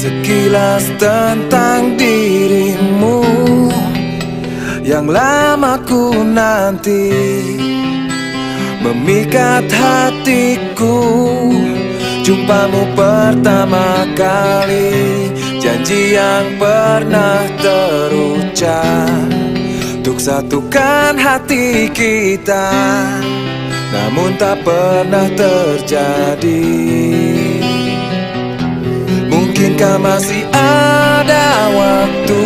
Sekilas tentang dirimu Yang lama ku nanti Memikat hatiku. Jumpamu pertama kali Janji yang pernah terucap Untuk satukan hati kita Namun tak pernah terjadi Mungkinkah masih ada waktu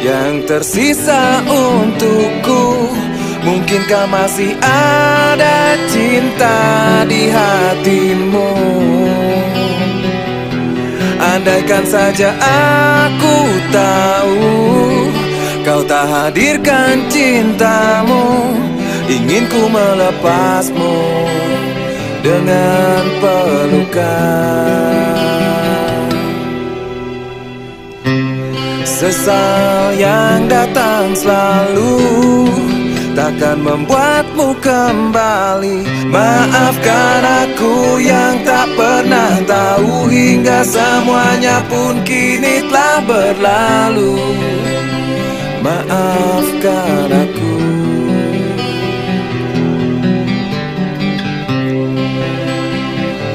Yang tersisa untukku? Mungkinkah masih ada cinta di hatimu? Andaikan saja aku tahu Kau tak hadirkan cintamu Ingin ku melepasmu Dengan pelukan Sesal yang datang selalu Takkan membuatmu kembali. Maafkan aku yang tak pernah tahu Hingga semuanya pun kini telah berlalu. Maafkan aku.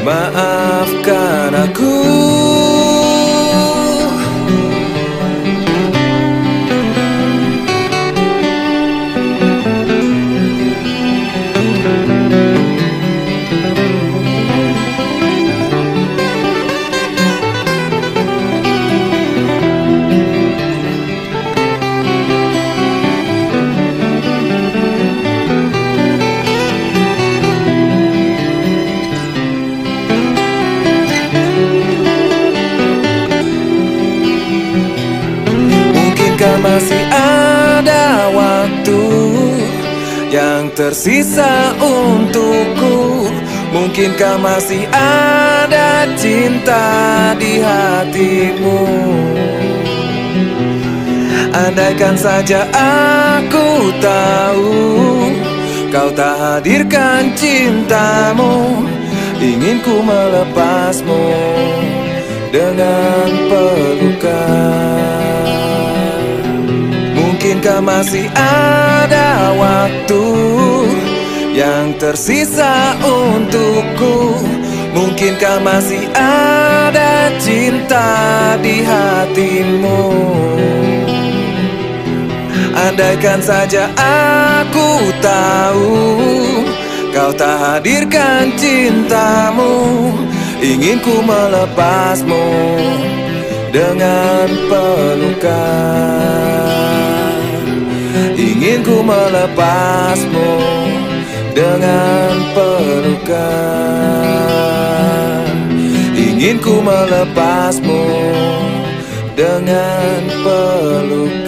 Maafkan aku masih ada waktu Yang tersisa untukku. Mungkinkah masih ada cinta di hatimu? Andaikan saja aku tahu Kau tak hadirkan cintamu. Ingin ku melepasmu Dengan pelukan Mungkinkah masih ada waktu Yang tersisa untukku? Mungkinkah masih ada cinta di hatimu? Andaikan saja aku tahu Kau tak hadirkan cintamu Ingin ku melepasmu Dengan pelukan Ingin ku melepasmu dengan pelukan. Ingin ku melepasmu dengan pelukan.